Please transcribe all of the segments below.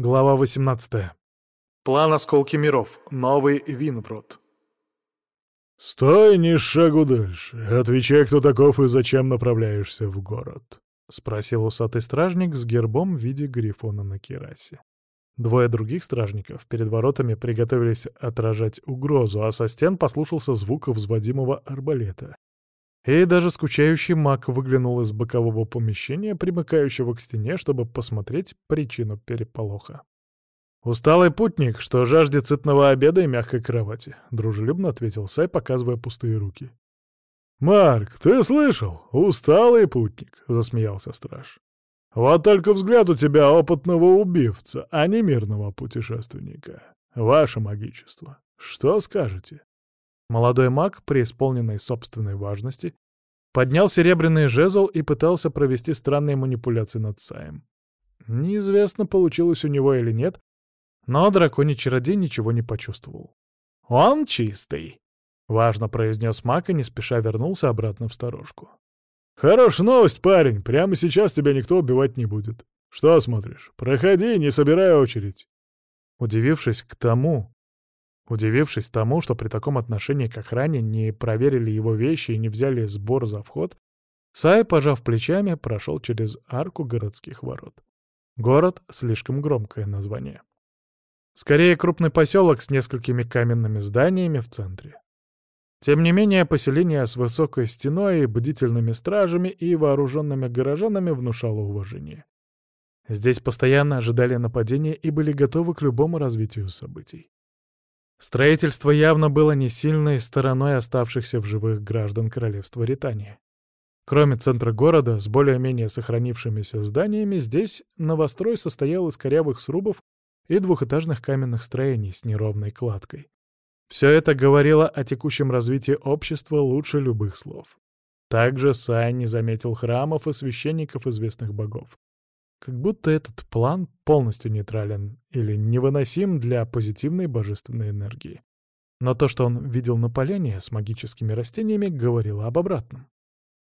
Глава 18. План осколки миров. Новый Винброд. «Стой ни шагу дальше. Отвечай, кто таков и зачем направляешься в город», — спросил усатый стражник с гербом в виде грифона на керасе. Двое других стражников перед воротами приготовились отражать угрозу, а со стен послушался звук взводимого арбалета. И даже скучающий маг выглянул из бокового помещения, примыкающего к стене, чтобы посмотреть причину переполоха. «Усталый путник, что жаждет сытного обеда и мягкой кровати», — дружелюбно ответил Сай, показывая пустые руки. «Марк, ты слышал? Усталый путник», — засмеялся страж. «Вот только взгляд у тебя опытного убивца, а не мирного путешественника. Ваше магичество. Что скажете?» Молодой маг, преисполненный собственной важности, поднял серебряный жезл и пытался провести странные манипуляции над Саем. Неизвестно, получилось у него или нет, но драконий чародей ничего не почувствовал. «Он чистый», — важно произнес маг и не спеша вернулся обратно в сторожку. «Хорошая новость, парень. Прямо сейчас тебя никто убивать не будет. Что смотришь? Проходи, не собирай очередь». Удивившись к тому, Удивившись тому, что при таком отношении к охране не проверили его вещи и не взяли сбор за вход, Сай, пожав плечами, прошел через арку городских ворот. Город — слишком громкое название. Скорее, крупный поселок с несколькими каменными зданиями в центре. Тем не менее, поселение с высокой стеной, бдительными стражами и вооруженными горожанами внушало уважение. Здесь постоянно ожидали нападения и были готовы к любому развитию событий. Строительство явно было не сильной стороной оставшихся в живых граждан королевства Ритания. Кроме центра города, с более-менее сохранившимися зданиями, здесь новострой состоял из корявых срубов и двухэтажных каменных строений с неровной кладкой. Все это говорило о текущем развитии общества лучше любых слов. Также Сай не заметил храмов и священников известных богов. Как будто этот план полностью нейтрален или невыносим для позитивной божественной энергии. Но то, что он видел на поляне с магическими растениями, говорило об обратном.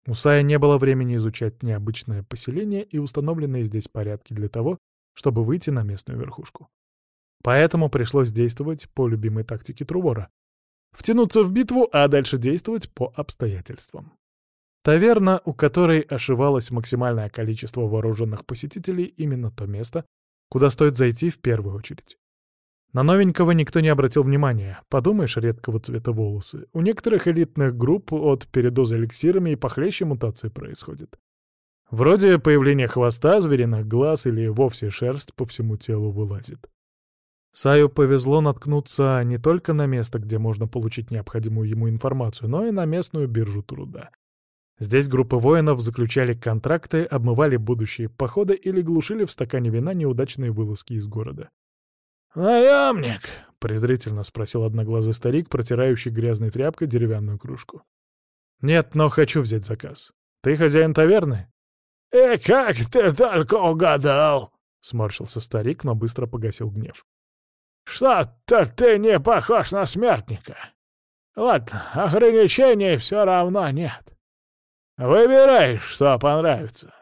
У Сая не было времени изучать необычное поселение и установленные здесь порядки для того, чтобы выйти на местную верхушку. Поэтому пришлось действовать по любимой тактике Трувора. Втянуться в битву, а дальше действовать по обстоятельствам. Таверна, у которой ошивалось максимальное количество вооруженных посетителей, именно то место, куда стоит зайти в первую очередь. На новенького никто не обратил внимания. Подумаешь, редкого цвета волосы. У некоторых элитных групп от передоза эликсирами и похлеще мутации происходит. Вроде появления хвоста, звериных глаз или вовсе шерсть по всему телу вылазит. Саю повезло наткнуться не только на место, где можно получить необходимую ему информацию, но и на местную биржу труда. Здесь группы воинов заключали контракты, обмывали будущие походы или глушили в стакане вина неудачные вылазки из города. «Наемник!» — презрительно спросил одноглазый старик, протирающий грязной тряпкой деревянную кружку. «Нет, но хочу взять заказ. Ты хозяин таверны?» «И «Э, как ты только угадал!» — сморщился старик, но быстро погасил гнев. «Что-то ты не похож на смертника. Ладно, ограничений все равно нет. Выбирай, что понравится.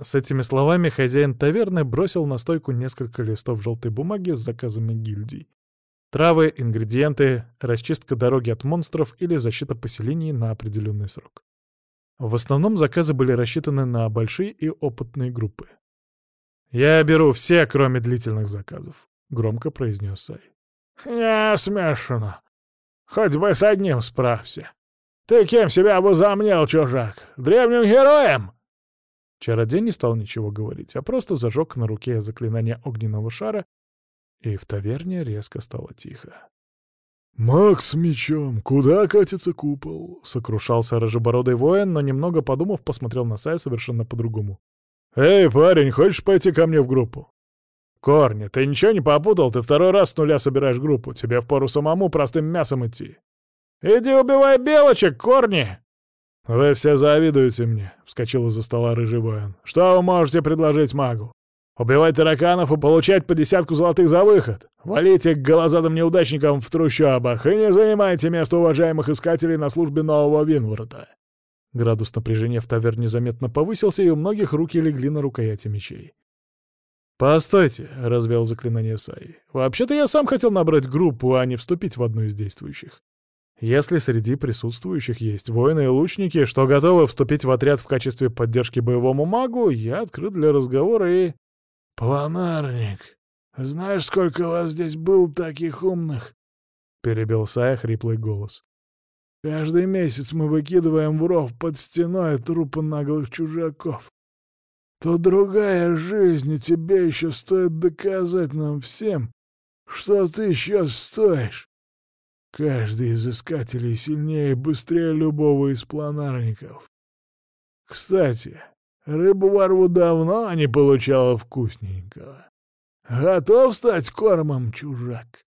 С этими словами хозяин таверны бросил на стойку несколько листов желтой бумаги с заказами гильдий. Травы, ингредиенты, расчистка дороги от монстров или защита поселений на определенный срок. В основном заказы были рассчитаны на большие и опытные группы. «Я беру все, кроме длительных заказов», — громко произнес Сай. «Не смешно. Хоть бы с одним справься», «Ты кем себя возомнил, чужак? Древним героем?» Чародей не стал ничего говорить, а просто зажег на руке заклинание огненного шара, и в таверне резко стало тихо. «Макс мечом, куда катится купол?» — сокрушался рыжебородый воин, но немного подумав, посмотрел на Сая совершенно по-другому. «Эй, парень, хочешь пойти ко мне в группу?» «Корни, ты ничего не попутал? Ты второй раз с нуля собираешь группу. Тебе впору самому простым мясом идти. «Иди убивай белочек, корни!» «Вы все завидуете мне», — вскочил из-за стола рыжий воин. «Что вы можете предложить магу? Убивать тараканов и получать по десятку золотых за выход? Валите к голозадым неудачникам в трущобах и не занимайте место уважаемых искателей на службе нового Винворота». Градус напряжения в таверне заметно повысился, и у многих руки легли на рукояти мечей. «Постойте», — развел заклинание Саи. «Вообще-то я сам хотел набрать группу, а не вступить в одну из действующих. Если среди присутствующих есть воины и лучники, что готовы вступить в отряд в качестве поддержки боевому магу, я открыт для разговора и...» «Планарник, знаешь, сколько вас здесь было таких умных?» — перебил Сая хриплый голос. «Каждый месяц мы выкидываем в ров под стеной трупы наглых чужаков. То другая жизнь, и тебе еще стоит доказать нам всем, что ты еще стоишь. Каждый из искателей сильнее и быстрее любого из планарников. Кстати, рыбу ворву давно не получала вкусненького. Готов стать кормом, чужак?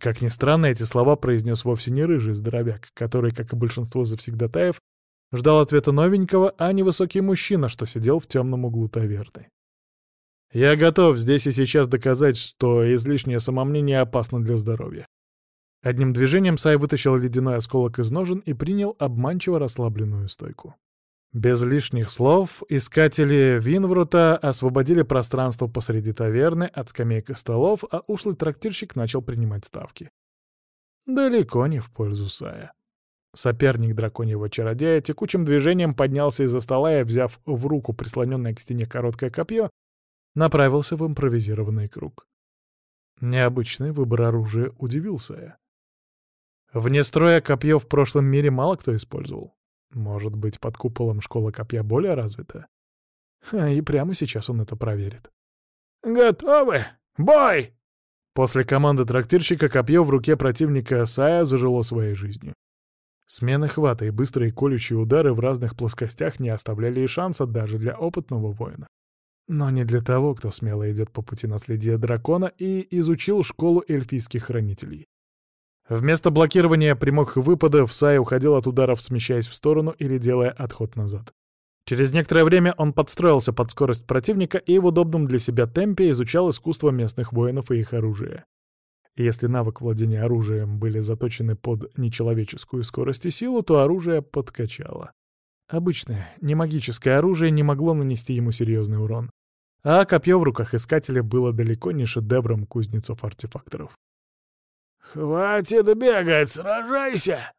Как ни странно, эти слова произнес вовсе не рыжий здоровяк, который, как и большинство завсегдатаев, ждал ответа новенького, а не высокий мужчина, что сидел в темном углу таверны. «Я готов здесь и сейчас доказать, что излишнее самомнение опасно для здоровья. Одним движением Сай вытащил ледяной осколок из ножен и принял обманчиво расслабленную стойку. Без лишних слов искатели Винврута освободили пространство посреди таверны от скамейк и столов, а ушлый трактирщик начал принимать ставки. Далеко не в пользу Сая. Соперник драконьего чародея текучим движением поднялся из-за стола и, взяв в руку прислоненное к стене короткое копье, направился в импровизированный круг. Необычный выбор оружия удивил Сая. Вне строя копье в прошлом мире мало кто использовал. Может быть, под куполом школа копья более развита? А, и прямо сейчас он это проверит. «Готовы? Бой!» После команды трактирщика копье в руке противника Сая зажило своей жизнью. Смены хвата и быстрые колющие удары в разных плоскостях не оставляли и шанса даже для опытного воина. Но не для того, кто смело идет по пути наследия дракона и изучил школу эльфийских хранителей. Вместо блокирования прямых выпадов Сай уходил от ударов, смещаясь в сторону или делая отход назад. Через некоторое время он подстроился под скорость противника и в удобном для себя темпе изучал искусство местных воинов и их оружие. Если навык владения оружием были заточены под нечеловеческую скорость и силу, то оружие подкачало. Обычное, не магическое оружие не могло нанести ему серьезный урон. А копье в руках искателя было далеко не шедевром кузнецов-артефакторов. «Хватит бегать, сражайся!»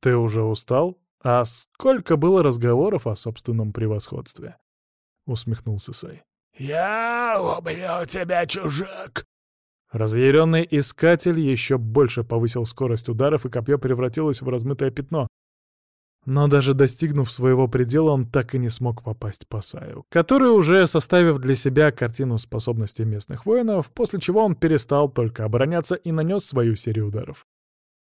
«Ты уже устал? А сколько было разговоров о собственном превосходстве?» — усмехнулся Сай. «Я убью тебя, чужак!» Разъяренный искатель еще больше повысил скорость ударов, и копье превратилось в размытое пятно, но даже достигнув своего предела, он так и не смог попасть по Саю, который, уже составив для себя картину способностей местных воинов, после чего он перестал только обороняться и нанес свою серию ударов.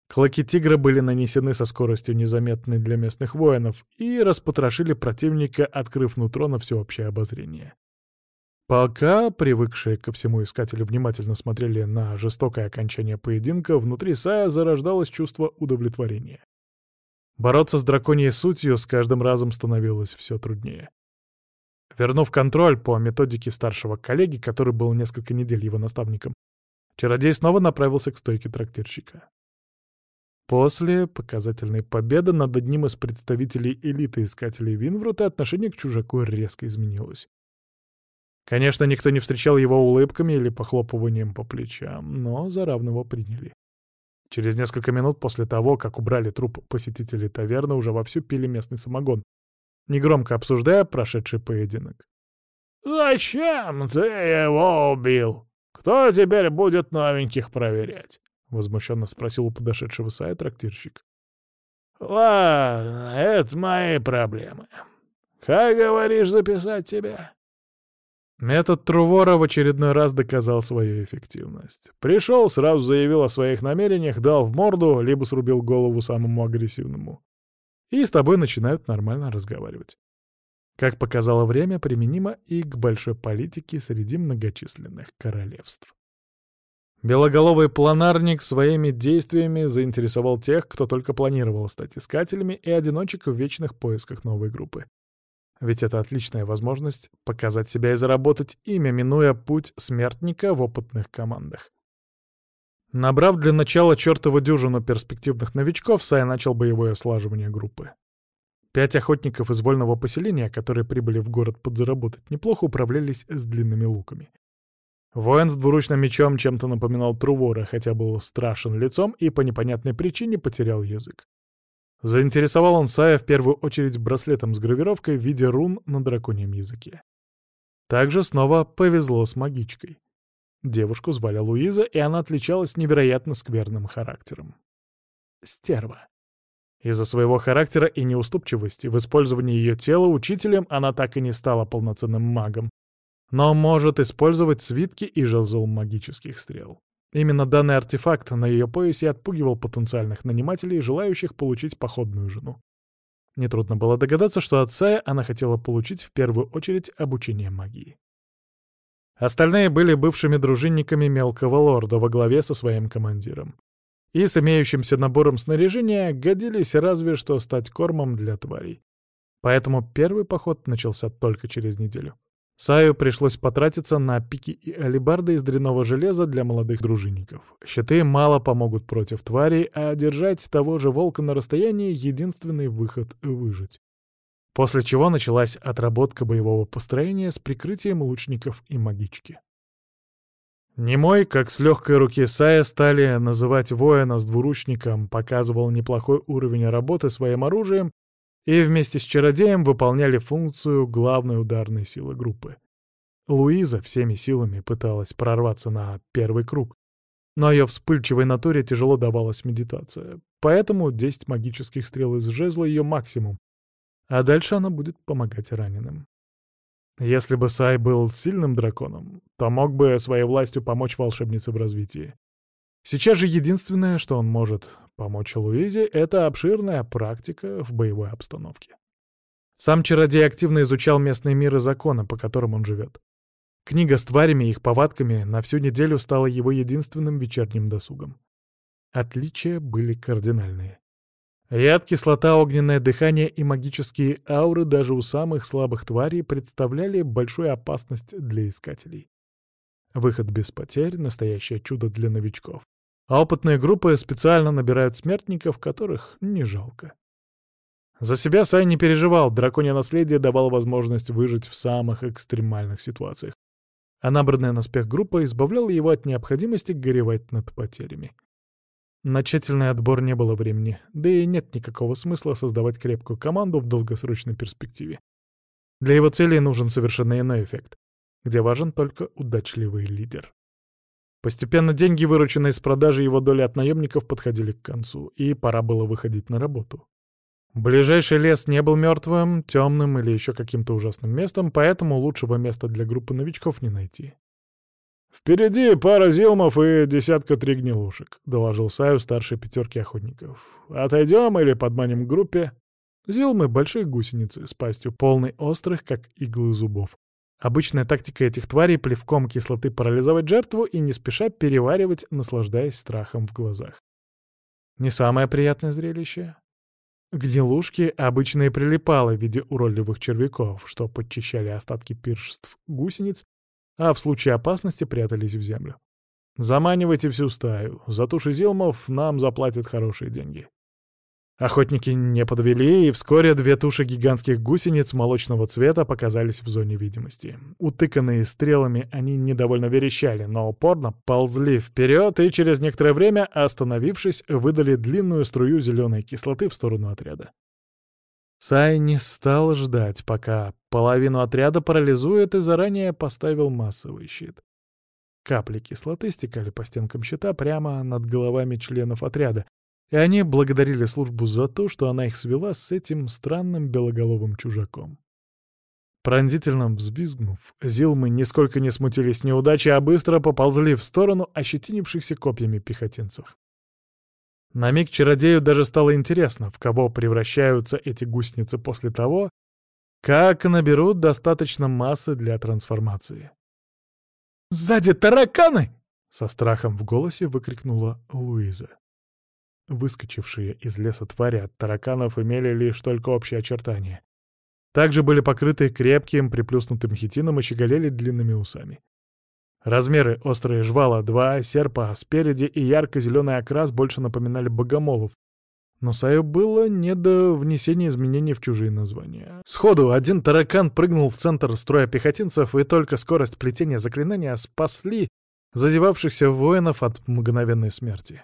Клыки тигра были нанесены со скоростью незаметной для местных воинов и распотрошили противника, открыв нутро на всеобщее обозрение. Пока привыкшие ко всему искатели внимательно смотрели на жестокое окончание поединка, внутри Сая зарождалось чувство удовлетворения. Бороться с драконьей сутью с каждым разом становилось все труднее. Вернув контроль по методике старшего коллеги, который был несколько недель его наставником, чародей снова направился к стойке трактирщика. После показательной победы над одним из представителей элиты искателей Винврута отношение к чужаку резко изменилось. Конечно, никто не встречал его улыбками или похлопыванием по плечам, но за равного приняли. Через несколько минут после того, как убрали труп посетителей таверны, уже вовсю пили местный самогон, негромко обсуждая прошедший поединок. «Зачем ты его убил? Кто теперь будет новеньких проверять?» — возмущенно спросил у подошедшего Сая трактирщик. «Ладно, это мои проблемы. Как, говоришь, записать тебя?» Метод Трувора в очередной раз доказал свою эффективность. Пришел, сразу заявил о своих намерениях, дал в морду, либо срубил голову самому агрессивному. И с тобой начинают нормально разговаривать. Как показало время, применимо и к большой политике среди многочисленных королевств. Белоголовый планарник своими действиями заинтересовал тех, кто только планировал стать искателями и одиночек в вечных поисках новой группы. Ведь это отличная возможность показать себя и заработать имя, минуя путь смертника в опытных командах. Набрав для начала чертову дюжину перспективных новичков, Сай начал боевое слаживание группы. Пять охотников из вольного поселения, которые прибыли в город подзаработать, неплохо управлялись с длинными луками. Воин с двуручным мечом чем-то напоминал Трувора, хотя был страшен лицом и по непонятной причине потерял язык. Заинтересовал он Сая в первую очередь браслетом с гравировкой в виде рун на драконьем языке. Также снова повезло с магичкой. Девушку звали Луиза, и она отличалась невероятно скверным характером. Стерва. Из-за своего характера и неуступчивости в использовании ее тела учителем она так и не стала полноценным магом, но может использовать свитки и жезл магических стрел. Именно данный артефакт на ее поясе отпугивал потенциальных нанимателей, желающих получить походную жену. Нетрудно было догадаться, что от Сая она хотела получить в первую очередь обучение магии. Остальные были бывшими дружинниками мелкого лорда во главе со своим командиром. И с имеющимся набором снаряжения годились разве что стать кормом для тварей. Поэтому первый поход начался только через неделю. Саю пришлось потратиться на пики и алебарды из дряного железа для молодых дружинников. Щиты мало помогут против тварей, а держать того же волка на расстоянии — единственный выход — выжить. После чего началась отработка боевого построения с прикрытием лучников и магички. Немой, как с легкой руки Сая стали называть воина с двуручником, показывал неплохой уровень работы своим оружием и вместе с чародеем выполняли функцию главной ударной силы группы. Луиза всеми силами пыталась прорваться на первый круг, но ее вспыльчивой натуре тяжело давалась медитация, поэтому 10 магических стрел из жезла ее максимум, а дальше она будет помогать раненым. Если бы Сай был сильным драконом, то мог бы своей властью помочь волшебнице в развитии. Сейчас же единственное, что он может Помочь Луизе — это обширная практика в боевой обстановке. Сам чародей активно изучал местные миры закона, по которым он живет. Книга с тварями и их повадками на всю неделю стала его единственным вечерним досугом. Отличия были кардинальные. Яд, кислота, огненное дыхание и магические ауры даже у самых слабых тварей представляли большую опасность для искателей. Выход без потерь — настоящее чудо для новичков а опытные группы специально набирают смертников, которых не жалко. За себя Сай не переживал, драконье наследие давало возможность выжить в самых экстремальных ситуациях, а набранная на спех группа избавляла его от необходимости горевать над потерями. На тщательный отбор не было времени, да и нет никакого смысла создавать крепкую команду в долгосрочной перспективе. Для его целей нужен совершенно иной эффект, где важен только удачливый лидер. Постепенно деньги, вырученные с продажи его доли от наемников, подходили к концу, и пора было выходить на работу. Ближайший лес не был мертвым, темным или еще каким-то ужасным местом, поэтому лучшего места для группы новичков не найти. «Впереди пара зилмов и десятка три гнилушек», — доложил Саю старшей пятерки охотников. «Отойдем или подманим к группе?» Зилмы — большие гусеницы с пастью, полной острых, как иглы зубов. Обычная тактика этих тварей — плевком кислоты парализовать жертву и не спеша переваривать, наслаждаясь страхом в глазах. Не самое приятное зрелище. Гнилушки обычно и прилипалы в виде уродливых червяков, что подчищали остатки пиршеств гусениц, а в случае опасности прятались в землю. Заманивайте всю стаю. За туши зилмов нам заплатят хорошие деньги. Охотники не подвели, и вскоре две туши гигантских гусениц молочного цвета показались в зоне видимости. Утыканные стрелами, они недовольно верещали, но упорно ползли вперед и через некоторое время, остановившись, выдали длинную струю зеленой кислоты в сторону отряда. Сай не стал ждать, пока половину отряда парализует, и заранее поставил массовый щит. Капли кислоты стекали по стенкам щита прямо над головами членов отряда, и они благодарили службу за то, что она их свела с этим странным белоголовым чужаком. Пронзительно взвизгнув, Зилмы нисколько не смутились неудачи, а быстро поползли в сторону ощетинившихся копьями пехотинцев. На миг чародею даже стало интересно, в кого превращаются эти гусеницы после того, как наберут достаточно массы для трансформации. «Сзади тараканы!» — со страхом в голосе выкрикнула Луиза. Выскочившие из леса твари от тараканов имели лишь только общие очертания. Также были покрыты крепким приплюснутым хитином и щеголели длинными усами. Размеры острые жвала, два серпа спереди и ярко-зеленый окрас больше напоминали богомолов, Но Саю было не до внесения изменений в чужие названия. Сходу один таракан прыгнул в центр строя пехотинцев, и только скорость плетения заклинания спасли зазевавшихся воинов от мгновенной смерти.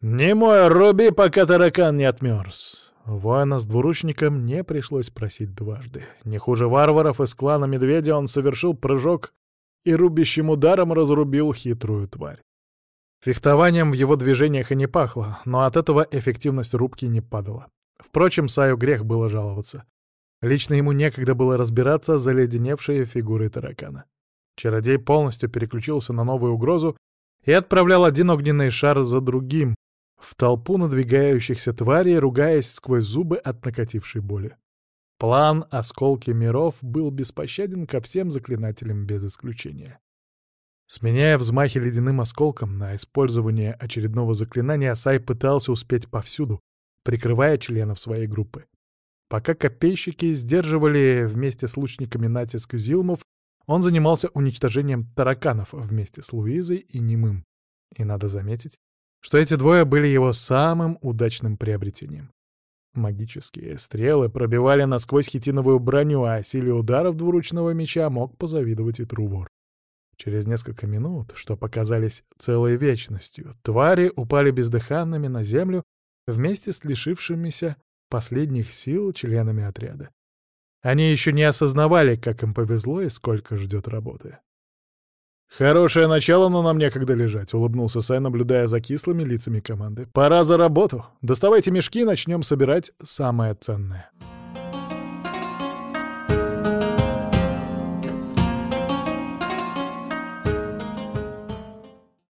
«Не мой, руби, пока таракан не отмерз!» Воина с двуручником не пришлось просить дважды. Не хуже варваров из клана Медведя он совершил прыжок и рубящим ударом разрубил хитрую тварь. Фехтованием в его движениях и не пахло, но от этого эффективность рубки не падала. Впрочем, Саю грех было жаловаться. Лично ему некогда было разбираться за леденевшей фигурой таракана. Чародей полностью переключился на новую угрозу и отправлял один огненный шар за другим в толпу надвигающихся тварей, ругаясь сквозь зубы от накатившей боли. План «Осколки миров» был беспощаден ко всем заклинателям без исключения. Сменяя взмахи ледяным осколком на использование очередного заклинания, Сай пытался успеть повсюду, прикрывая членов своей группы. Пока копейщики сдерживали вместе с лучниками натиск зилмов, он занимался уничтожением тараканов вместе с Луизой и Немым. И надо заметить, что эти двое были его самым удачным приобретением. Магические стрелы пробивали насквозь хитиновую броню, а силе ударов двуручного меча мог позавидовать и Трувор. Через несколько минут, что показались целой вечностью, твари упали бездыханными на землю вместе с лишившимися последних сил членами отряда. Они еще не осознавали, как им повезло и сколько ждет работы. «Хорошее начало, но нам некогда лежать», — улыбнулся Сай, наблюдая за кислыми лицами команды. «Пора за работу. Доставайте мешки, начнем собирать самое ценное».